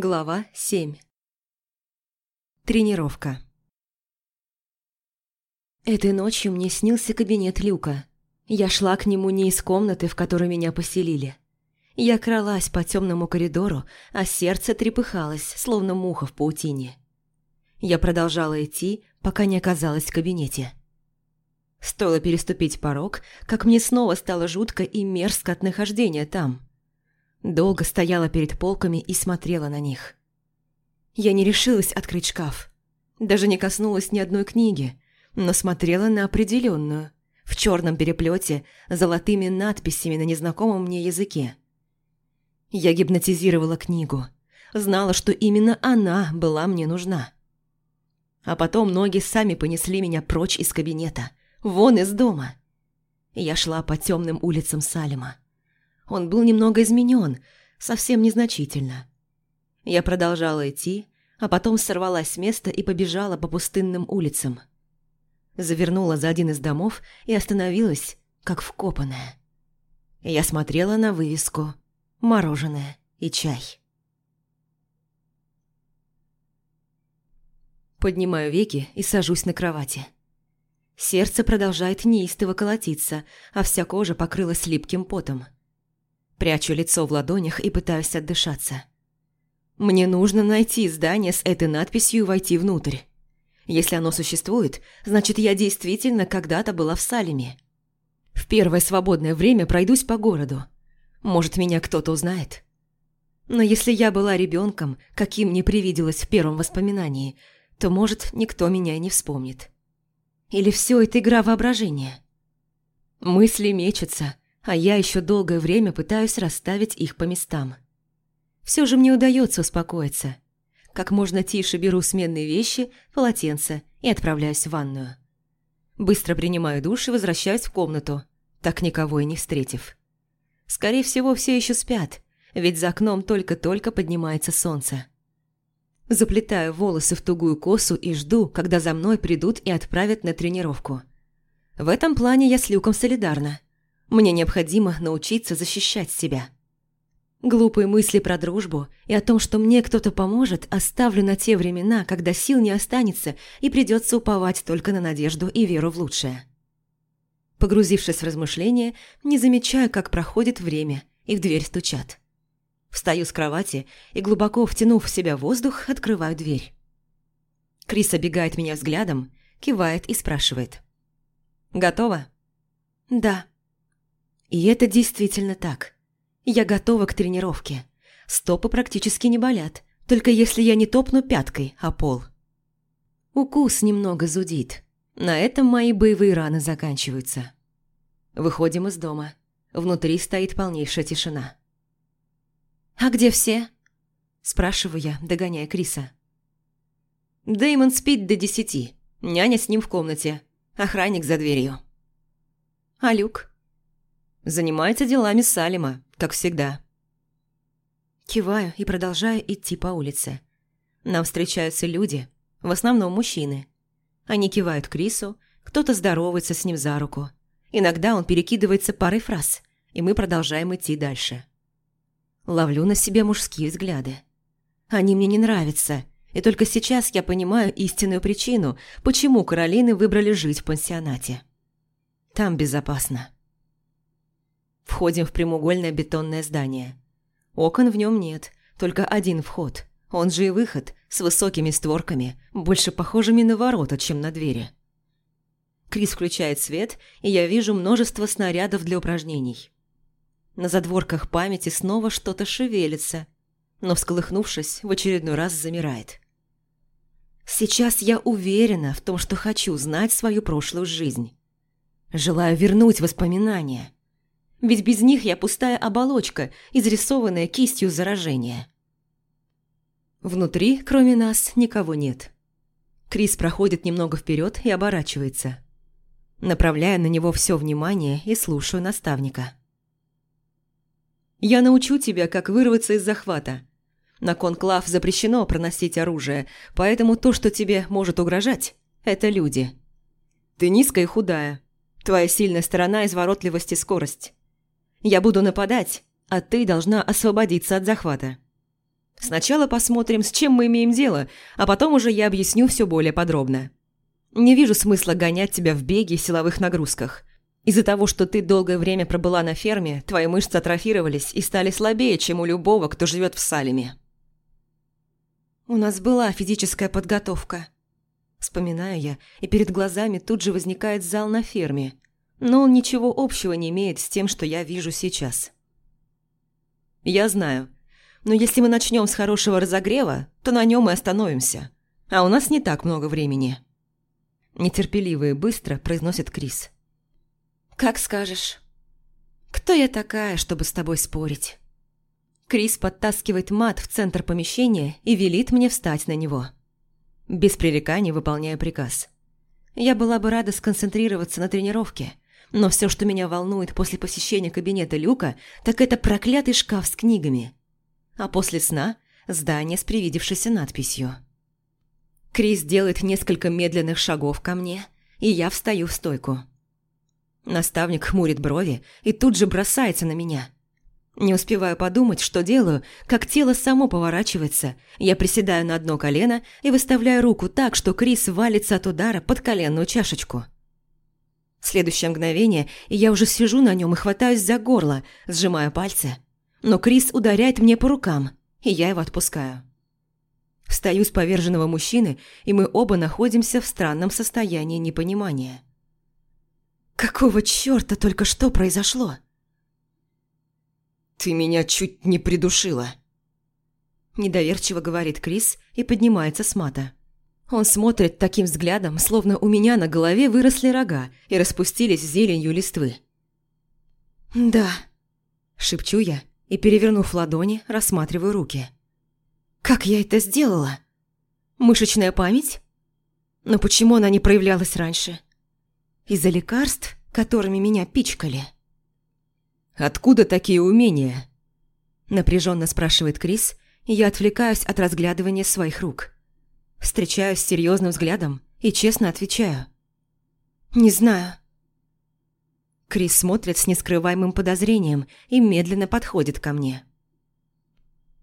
Глава 7 Тренировка Этой ночью мне снился кабинет Люка. Я шла к нему не из комнаты, в которой меня поселили. Я кралась по темному коридору, а сердце трепыхалось, словно муха в паутине. Я продолжала идти, пока не оказалась в кабинете. Стоило переступить порог, как мне снова стало жутко и мерзко от нахождения там – Долго стояла перед полками и смотрела на них. Я не решилась открыть шкаф. Даже не коснулась ни одной книги, но смотрела на определенную, в черном переплете, золотыми надписями на незнакомом мне языке. Я гипнотизировала книгу, знала, что именно она была мне нужна. А потом ноги сами понесли меня прочь из кабинета, вон из дома. Я шла по темным улицам Салема. Он был немного изменен, совсем незначительно. Я продолжала идти, а потом сорвалась с места и побежала по пустынным улицам. Завернула за один из домов и остановилась, как вкопанная. Я смотрела на вывеску «Мороженое и чай». Поднимаю веки и сажусь на кровати. Сердце продолжает неистово колотиться, а вся кожа покрылась липким потом. Прячу лицо в ладонях и пытаюсь отдышаться. Мне нужно найти здание с этой надписью и войти внутрь. Если оно существует, значит, я действительно когда-то была в Салеме. В первое свободное время пройдусь по городу. Может, меня кто-то узнает. Но если я была ребенком, каким мне привиделось в первом воспоминании, то, может, никто меня и не вспомнит. Или все это игра воображения? Мысли мечутся, а я еще долгое время пытаюсь расставить их по местам. Все же мне удается успокоиться. Как можно тише беру сменные вещи, полотенце и отправляюсь в ванную. Быстро принимаю душ и возвращаюсь в комнату, так никого и не встретив. Скорее всего, все еще спят, ведь за окном только-только поднимается солнце. Заплетаю волосы в тугую косу и жду, когда за мной придут и отправят на тренировку. В этом плане я с Люком солидарна. Мне необходимо научиться защищать себя. Глупые мысли про дружбу и о том, что мне кто-то поможет, оставлю на те времена, когда сил не останется и придется уповать только на надежду и веру в лучшее. Погрузившись в размышления, не замечаю, как проходит время, и в дверь стучат. Встаю с кровати и, глубоко втянув в себя воздух, открываю дверь. Крис обегает меня взглядом, кивает и спрашивает. «Готова?» «Да», и это действительно так. Я готова к тренировке. Стопы практически не болят, только если я не топну пяткой о пол. Укус немного зудит. На этом мои боевые раны заканчиваются. Выходим из дома. Внутри стоит полнейшая тишина. «А где все?» Спрашиваю я, догоняя Криса. Дэймон спит до десяти. Няня с ним в комнате. Охранник за дверью. «А Люк?» Занимается делами Салима, как всегда. Киваю и продолжаю идти по улице. Нам встречаются люди, в основном мужчины. Они кивают Крису, кто-то здоровается с ним за руку. Иногда он перекидывается парой фраз, и мы продолжаем идти дальше. Ловлю на себе мужские взгляды. Они мне не нравятся, и только сейчас я понимаю истинную причину, почему Каролины выбрали жить в пансионате. Там безопасно. Входим в прямоугольное бетонное здание. Окон в нем нет, только один вход. Он же и выход, с высокими створками, больше похожими на ворота, чем на двери. Крис включает свет, и я вижу множество снарядов для упражнений. На задворках памяти снова что-то шевелится, но, всколыхнувшись, в очередной раз замирает. Сейчас я уверена в том, что хочу знать свою прошлую жизнь. Желаю вернуть воспоминания – ведь без них я пустая оболочка, изрисованная кистью заражения. Внутри, кроме нас, никого нет. Крис проходит немного вперед и оборачивается. Направляя на него все внимание и слушаю наставника. «Я научу тебя, как вырваться из захвата. На конклав запрещено проносить оружие, поэтому то, что тебе может угрожать, это люди. Ты низкая и худая. Твоя сильная сторона – изворотливость и скорость. Я буду нападать, а ты должна освободиться от захвата. Сначала посмотрим, с чем мы имеем дело, а потом уже я объясню все более подробно. Не вижу смысла гонять тебя в беге и силовых нагрузках. Из-за того, что ты долгое время пробыла на ферме, твои мышцы атрофировались и стали слабее, чем у любого, кто живет в Салеме. У нас была физическая подготовка. Вспоминаю я, и перед глазами тут же возникает зал на ферме, но он ничего общего не имеет с тем, что я вижу сейчас. Я знаю, но если мы начнем с хорошего разогрева, то на нем и остановимся. А у нас не так много времени. Нетерпеливо и быстро произносит Крис. «Как скажешь. Кто я такая, чтобы с тобой спорить?» Крис подтаскивает мат в центр помещения и велит мне встать на него. Без пререканий выполняю приказ. Я была бы рада сконцентрироваться на тренировке, но все, что меня волнует после посещения кабинета Люка, так это проклятый шкаф с книгами. А после сна – здание с привидевшейся надписью. Крис делает несколько медленных шагов ко мне, и я встаю в стойку. Наставник хмурит брови и тут же бросается на меня – не успеваю подумать, что делаю, как тело само поворачивается. Я приседаю на одно колено и выставляю руку так, что Крис валится от удара под коленную чашечку. В следующее мгновение я уже сижу на нем и хватаюсь за горло, сжимая пальцы. Но Крис ударяет мне по рукам, и я его отпускаю. Встаю с поверженного мужчины, и мы оба находимся в странном состоянии непонимания. Какого чёрта только что произошло? «Ты меня чуть не придушила!» Недоверчиво говорит Крис и поднимается с мата. Он смотрит таким взглядом, словно у меня на голове выросли рога и распустились зеленью листвы. «Да», – шепчу я и, перевернув ладони, рассматриваю руки. «Как я это сделала? Мышечная память? Но почему она не проявлялась раньше? Из-за лекарств, которыми меня пичкали?» Откуда такие умения?» Напряженно спрашивает Крис, и я отвлекаюсь от разглядывания своих рук. Встречаюсь с серьезным взглядом и честно отвечаю. «Не знаю». Крис смотрит с нескрываемым подозрением и медленно подходит ко мне.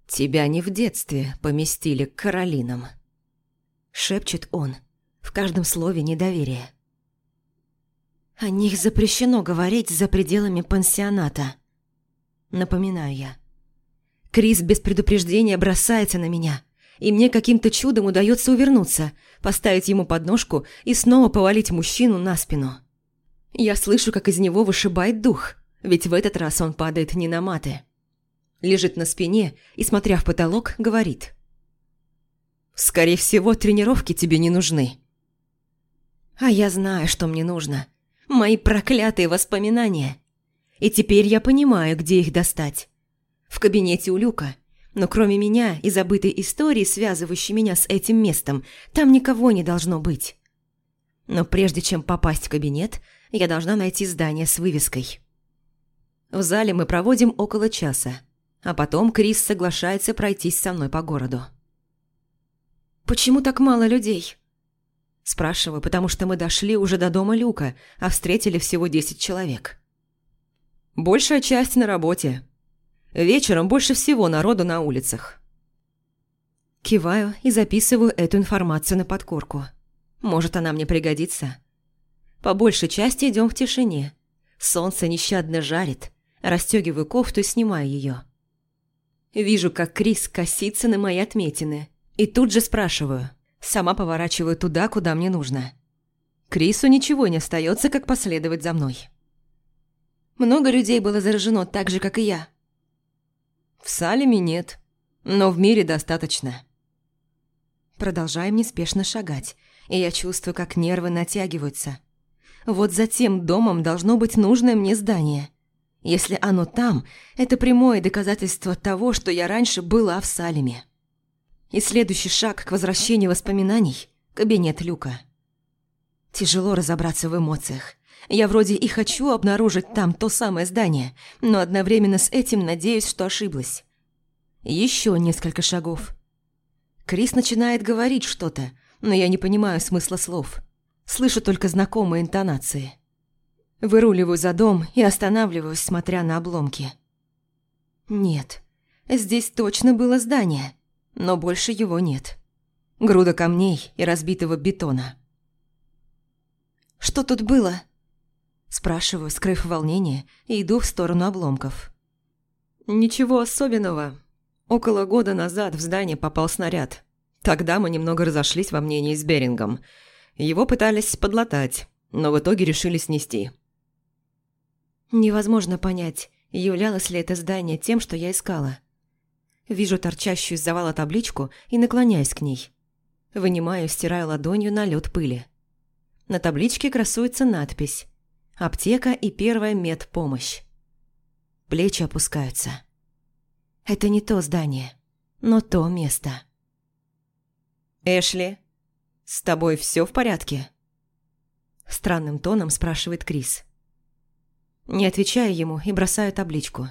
«Тебя не в детстве поместили к Каролинам», – шепчет он, в каждом слове недоверие. О них запрещено говорить за пределами пансионата. Напоминаю я. Крис без предупреждения бросается на меня, и мне каким-то чудом удается увернуться, поставить ему подножку и снова повалить мужчину на спину. Я слышу, как из него вышибает дух, ведь в этот раз он падает не на маты. Лежит на спине и, смотря в потолок, говорит. «Скорее всего, тренировки тебе не нужны». А я знаю, что мне нужно. Мои проклятые воспоминания. И теперь я понимаю, где их достать. В кабинете у Люка. Но кроме меня и забытой истории, связывающей меня с этим местом, там никого не должно быть. Но прежде чем попасть в кабинет, я должна найти здание с вывеской. В зале мы проводим около часа, а потом Крис соглашается пройтись со мной по городу. «Почему так мало людей?» Спрашиваю, потому что мы дошли уже до дома Люка, а встретили всего 10 человек. Большая часть на работе. Вечером больше всего народу на улицах. Киваю и записываю эту информацию на подкорку. Может, она мне пригодится. По большей части идем в тишине. Солнце нещадно жарит. Растёгиваю кофту и снимаю ее. Вижу, как Крис косится на мои отметины. И тут же спрашиваю. Сама поворачиваю туда, куда мне нужно. Крису ничего не остается, как последовать за мной. Много людей было заражено так же, как и я. В Салеме нет, но в мире достаточно. Продолжаем неспешно шагать, и я чувствую, как нервы натягиваются. Вот за тем домом должно быть нужное мне здание. Если оно там, это прямое доказательство того, что я раньше была в Салеме. И следующий шаг к возвращению воспоминаний – кабинет Люка. Тяжело разобраться в эмоциях. Я вроде и хочу обнаружить там то самое здание, но одновременно с этим надеюсь, что ошиблась. Еще несколько шагов. Крис начинает говорить что-то, но я не понимаю смысла слов. Слышу только знакомые интонации. Выруливаю за дом и останавливаюсь, смотря на обломки. Нет, здесь точно было здание – но больше его нет. Груда камней и разбитого бетона. «Что тут было?» Спрашиваю, скрыв волнение, и иду в сторону обломков. «Ничего особенного. Около года назад в здание попал снаряд. Тогда мы немного разошлись во мнении с Берингом. Его пытались подлатать, но в итоге решили снести». Невозможно понять, являлось ли это здание тем, что я искала. Вижу торчащую из завала табличку и наклоняюсь к ней. Вынимаю, стираю ладонью налет пыли. На табличке красуется надпись «Аптека и первая медпомощь». Плечи опускаются. Это не то здание, но то место. «Эшли, с тобой все в порядке?» Странным тоном спрашивает Крис. Не отвечаю ему и бросаю табличку.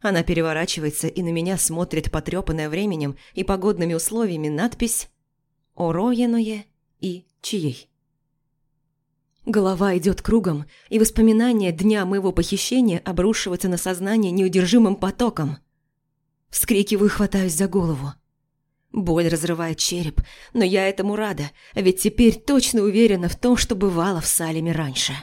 Она переворачивается и на меня смотрит потрепанная временем и погодными условиями надпись «Ороеное» и «Чьей». Голова идет кругом, и воспоминания дня моего похищения обрушиваются на сознание неудержимым потоком. Вскрикиваю хватаюсь за голову. Боль разрывает череп, но я этому рада, ведь теперь точно уверена в том, что бывало в Салеме раньше.